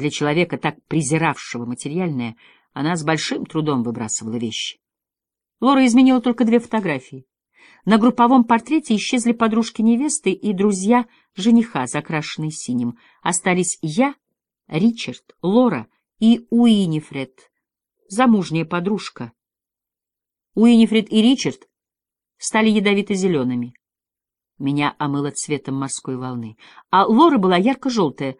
Для человека, так презиравшего материальное, она с большим трудом выбрасывала вещи. Лора изменила только две фотографии. На групповом портрете исчезли подружки невесты и друзья жениха, закрашенные синим. Остались я, Ричард, Лора и Уинифред, замужняя подружка. Уинифред и Ричард стали ядовито-зелеными. Меня омыло цветом морской волны, а Лора была ярко-желтая,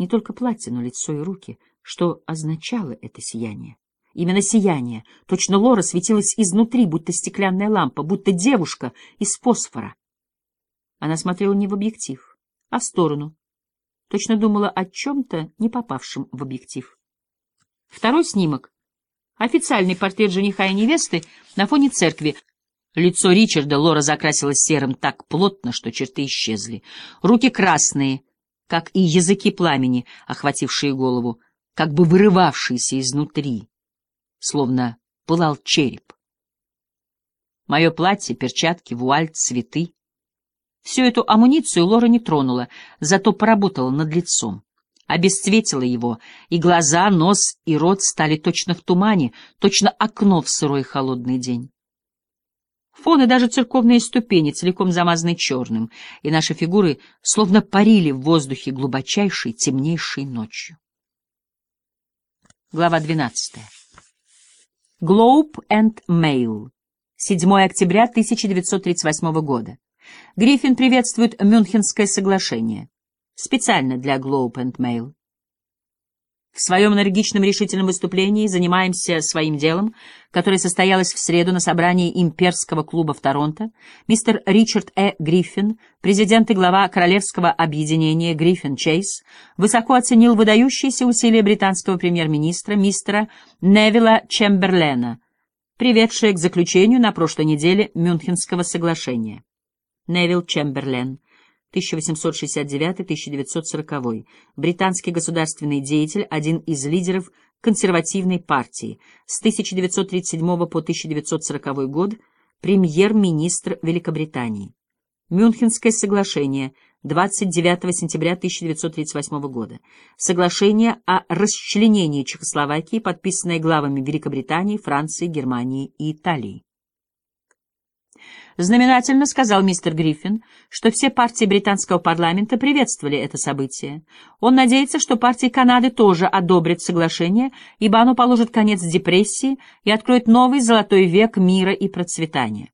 не только платье, но лицо и руки. Что означало это сияние? Именно сияние. Точно Лора светилась изнутри, будто стеклянная лампа, будто девушка из фосфора. Она смотрела не в объектив, а в сторону. Точно думала о чем-то, не попавшем в объектив. Второй снимок. Официальный портрет жениха и невесты на фоне церкви. Лицо Ричарда Лора закрасила серым так плотно, что черты исчезли. Руки красные, как и языки пламени, охватившие голову, как бы вырывавшиеся изнутри словно пылал череп. Мое платье, перчатки, вуаль, цветы. Всю эту амуницию Лора не тронула, зато поработала над лицом. Обесцветила его, и глаза, нос и рот стали точно в тумане, точно окно в сырой холодный день. Фон и даже церковные ступени целиком замазаны черным, и наши фигуры словно парили в воздухе глубочайшей, темнейшей ночью. Глава двенадцатая. Globe and Mail. 7 октября 1938 года. Гриффин приветствует Мюнхенское соглашение. Специально для Globe and Mail. В своем энергичном решительном выступлении занимаемся своим делом, которое состоялось в среду на собрании имперского клуба в Торонто. Мистер Ричард Э. Гриффин, президент и глава Королевского объединения Гриффин Чейз, высоко оценил выдающиеся усилия британского премьер-министра мистера Невилла Чемберлена, приведшие к заключению на прошлой неделе Мюнхенского соглашения. Невилл Чемберлен — 1869-1940, британский государственный деятель, один из лидеров консервативной партии, с 1937 по 1940 год премьер-министр Великобритании. Мюнхенское соглашение 29 сентября 1938 года. Соглашение о расчленении Чехословакии, подписанное главами Великобритании, Франции, Германии и Италии. Знаменательно сказал мистер Гриффин, что все партии британского парламента приветствовали это событие. Он надеется, что партии Канады тоже одобрят соглашение, ибо оно положит конец депрессии и откроет новый золотой век мира и процветания.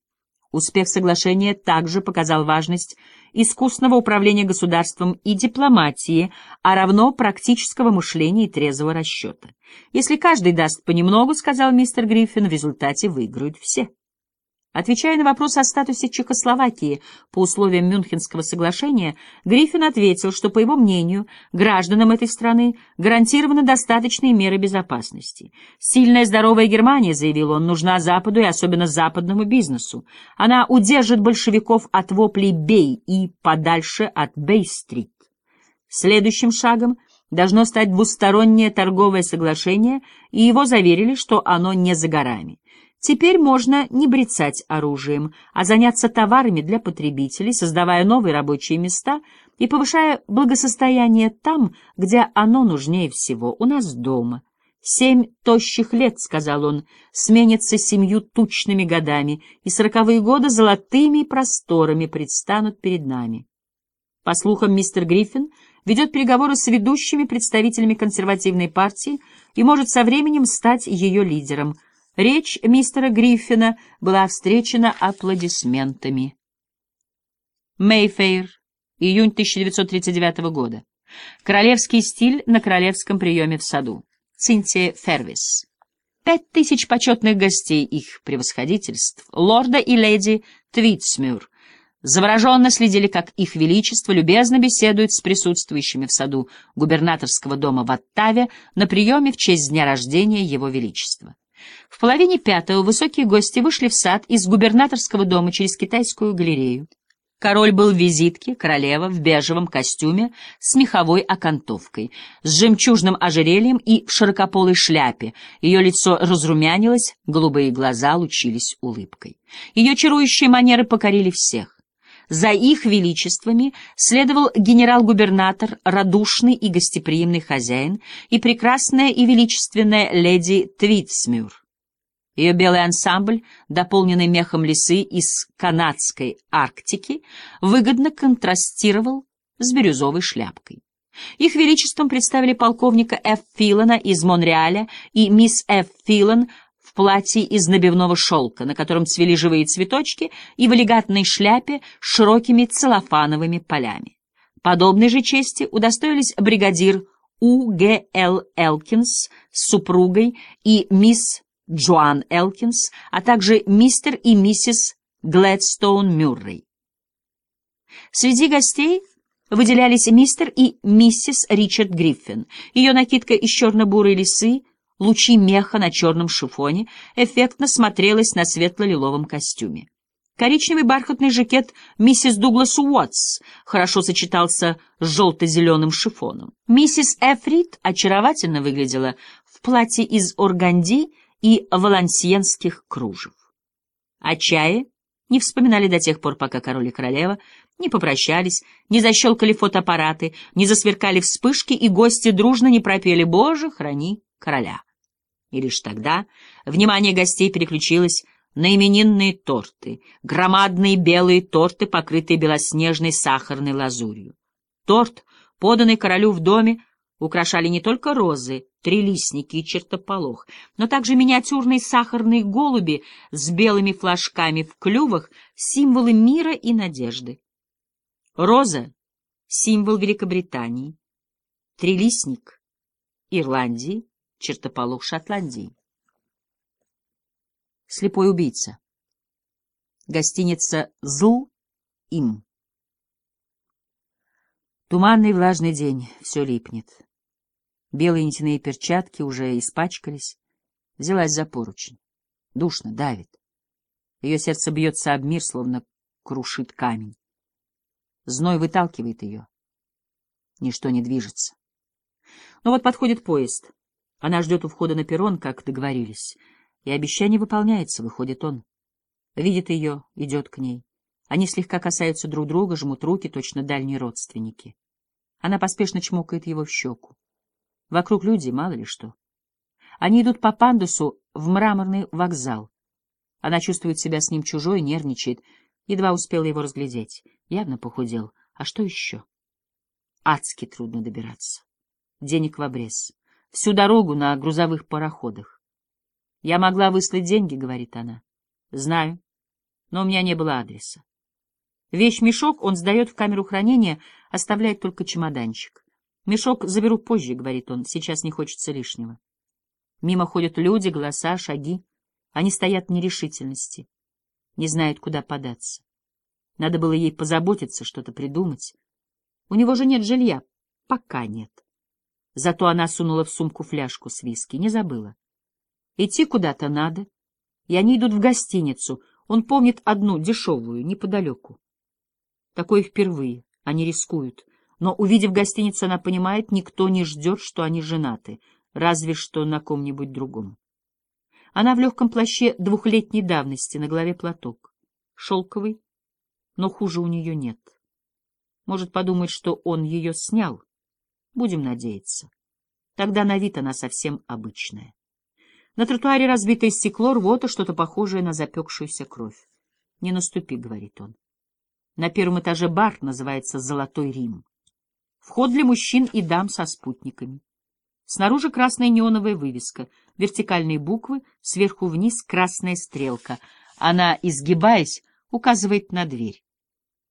Успех соглашения также показал важность искусного управления государством и дипломатии, а равно практического мышления и трезвого расчета. Если каждый даст понемногу, сказал мистер Гриффин, в результате выиграют все. Отвечая на вопрос о статусе Чехословакии по условиям Мюнхенского соглашения, Гриффин ответил, что, по его мнению, гражданам этой страны гарантированы достаточные меры безопасности. «Сильная здоровая Германия», — заявил он, — «нужна Западу и особенно западному бизнесу. Она удержит большевиков от воплей «бей» и подальше от Бей-стрит». Следующим шагом должно стать двустороннее торговое соглашение, и его заверили, что оно не за горами. Теперь можно не брецать оружием, а заняться товарами для потребителей, создавая новые рабочие места и повышая благосостояние там, где оно нужнее всего, у нас дома. «Семь тощих лет, — сказал он, — сменятся семью тучными годами, и сороковые годы золотыми просторами предстанут перед нами». По слухам, мистер Гриффин ведет переговоры с ведущими представителями консервативной партии и может со временем стать ее лидером — Речь мистера Гриффина была встречена аплодисментами. Мейфейр, июнь 1939 года. Королевский стиль на королевском приеме в саду. Цинтия Фервис. Пять тысяч почетных гостей их превосходительств, лорда и леди Твитсмюр, завороженно следили, как их величество любезно беседует с присутствующими в саду губернаторского дома в Оттаве на приеме в честь дня рождения его величества. В половине пятого высокие гости вышли в сад из губернаторского дома через китайскую галерею. Король был в визитке, королева в бежевом костюме с меховой окантовкой, с жемчужным ожерельем и в широкополой шляпе. Ее лицо разрумянилось, голубые глаза лучились улыбкой. Ее чарующие манеры покорили всех. За их величествами следовал генерал-губернатор, радушный и гостеприимный хозяин, и прекрасная и величественная леди Твитсмюр. Ее белый ансамбль, дополненный мехом лисы из канадской Арктики, выгодно контрастировал с бирюзовой шляпкой. Их величеством представили полковника Ф. Филана из Монреаля и мисс Ф. Филан платье из набивного шелка, на котором цвели живые цветочки, и в элегантной шляпе с широкими целлофановыми полями. Подобной же чести удостоились бригадир У. Г. Л. Элкинс с супругой и мисс Джоан Элкинс, а также мистер и миссис Глэдстоун Мюррей. Среди гостей выделялись мистер и миссис Ричард Гриффин. Ее накидка из черно-бурой лисы, лучи меха на черном шифоне, эффектно смотрелась на светло-лиловом костюме. Коричневый бархатный жакет миссис Дуглас Уотс хорошо сочетался с желто-зеленым шифоном. Миссис Эфрид очаровательно выглядела в платье из органди и валансиенских кружев. О чае не вспоминали до тех пор, пока король и королева не попрощались, не защелкали фотоаппараты, не засверкали вспышки, и гости дружно не пропели «Боже, храни короля». И лишь тогда внимание гостей переключилось на именинные торты, громадные белые торты, покрытые белоснежной сахарной лазурью. Торт, поданный королю в доме, украшали не только розы, трилистники и чертополох, но также миниатюрные сахарные голуби с белыми флажками в клювах, символы мира и надежды. Роза — символ Великобритании, трилистник — Ирландии, чертополох Шотландии. Слепой убийца. Гостиница «Зл» им. Туманный влажный день, все липнет. Белые нитяные перчатки уже испачкались. Взялась за поручень. Душно, давит. Ее сердце бьется об мир, словно крушит камень. Зной выталкивает ее. Ничто не движется. Но вот подходит поезд. Она ждет у входа на перрон, как договорились. И обещание выполняется, выходит он. Видит ее, идет к ней. Они слегка касаются друг друга, жмут руки, точно дальние родственники. Она поспешно чмокает его в щеку. Вокруг люди, мало ли что. Они идут по пандусу в мраморный вокзал. Она чувствует себя с ним чужой, нервничает. Едва успела его разглядеть. Явно похудел. А что еще? Адски трудно добираться. Денег в обрез. Всю дорогу на грузовых пароходах. «Я могла выслать деньги», — говорит она. «Знаю, но у меня не было адреса. Вещь-мешок он сдает в камеру хранения, оставляет только чемоданчик. «Мешок заберу позже», — говорит он, — «сейчас не хочется лишнего». Мимо ходят люди, голоса, шаги. Они стоят в нерешительности, не знают, куда податься. Надо было ей позаботиться, что-то придумать. У него же нет жилья. Пока нет. Зато она сунула в сумку фляжку с виски, не забыла. Идти куда-то надо, и они идут в гостиницу. Он помнит одну, дешевую, неподалеку. Такое впервые. Они рискуют. Но, увидев гостиницу, она понимает, никто не ждет, что они женаты, разве что на ком-нибудь другом. Она в легком плаще двухлетней давности, на голове платок. Шелковый, но хуже у нее нет. Может подумать, что он ее снял. Будем надеяться. Тогда на вид она совсем обычная. На тротуаре разбитое стекло, рвота, что-то похожее на запекшуюся кровь. «Не наступи», — говорит он. На первом этаже бар называется «Золотой Рим». Вход для мужчин и дам со спутниками. Снаружи красная неоновая вывеска, вертикальные буквы, сверху вниз красная стрелка. Она, изгибаясь, указывает на дверь.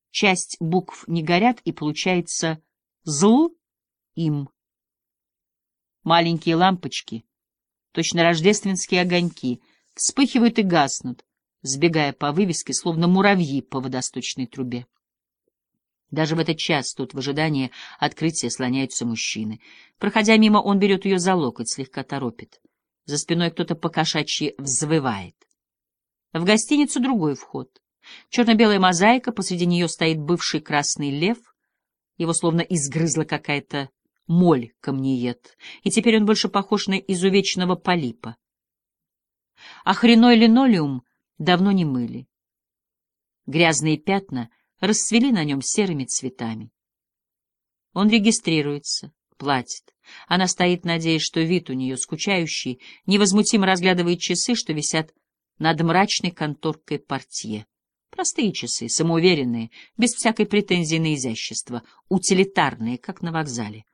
Часть букв не горят, и получается «зл» им. Маленькие лампочки, точно рождественские огоньки, вспыхивают и гаснут, сбегая по вывеске, словно муравьи по водосточной трубе. Даже в этот час тут в ожидании открытия слоняются мужчины. Проходя мимо, он берет ее за локоть, слегка торопит. За спиной кто-то покошачьи взвывает. В гостиницу другой вход. Черно-белая мозаика, посреди нее стоит бывший красный лев. Его словно изгрызла какая-то моль камнеед, и теперь он больше похож на изувеченного полипа. А хреной линолеум давно не мыли. Грязные пятна расцвели на нем серыми цветами. Он регистрируется, платит. Она стоит, надеясь, что вид у нее скучающий, невозмутимо разглядывает часы, что висят над мрачной конторкой портье. Простые часы, самоуверенные, без всякой претензии на изящество, утилитарные, как на вокзале.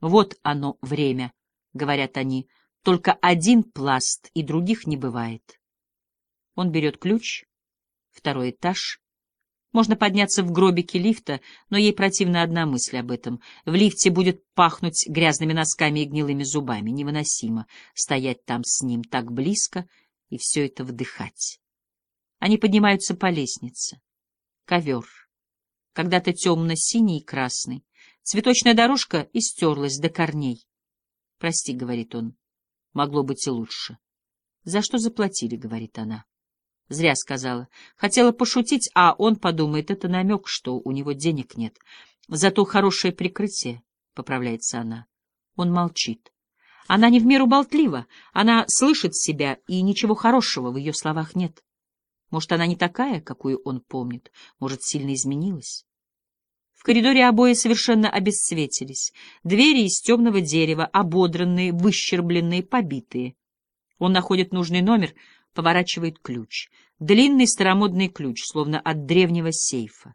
Вот оно время, — говорят они, — только один пласт, и других не бывает. Он берет ключ, второй этаж. Можно подняться в гробике лифта, но ей противна одна мысль об этом. В лифте будет пахнуть грязными носками и гнилыми зубами. Невыносимо стоять там с ним так близко и все это вдыхать. Они поднимаются по лестнице. Ковер. Когда-то темно-синий и красный. Цветочная дорожка истерлась до корней. «Прости», — говорит он, — «могло быть и лучше». «За что заплатили?» — говорит она. Зря сказала. Хотела пошутить, а он подумает, это намек, что у него денег нет. Зато хорошее прикрытие, — поправляется она. Он молчит. Она не в меру болтлива, она слышит себя, и ничего хорошего в ее словах нет. Может, она не такая, какую он помнит, может, сильно изменилась. В коридоре обои совершенно обесцветились. Двери из темного дерева, ободранные, выщербленные, побитые. Он находит нужный номер, поворачивает ключ. Длинный старомодный ключ, словно от древнего сейфа.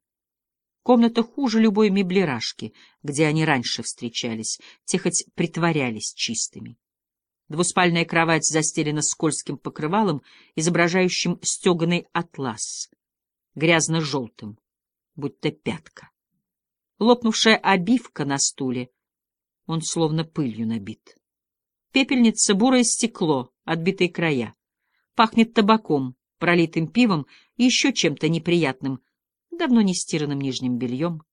Комната хуже любой меблерашки, где они раньше встречались, те хоть притворялись чистыми. Двуспальная кровать застелена скользким покрывалом, изображающим стеганый атлас, грязно-желтым, будто пятка. Лопнувшая обивка на стуле, он словно пылью набит. Пепельница — бурое стекло, отбитые края. Пахнет табаком, пролитым пивом и еще чем-то неприятным, давно не стиранным нижним бельем.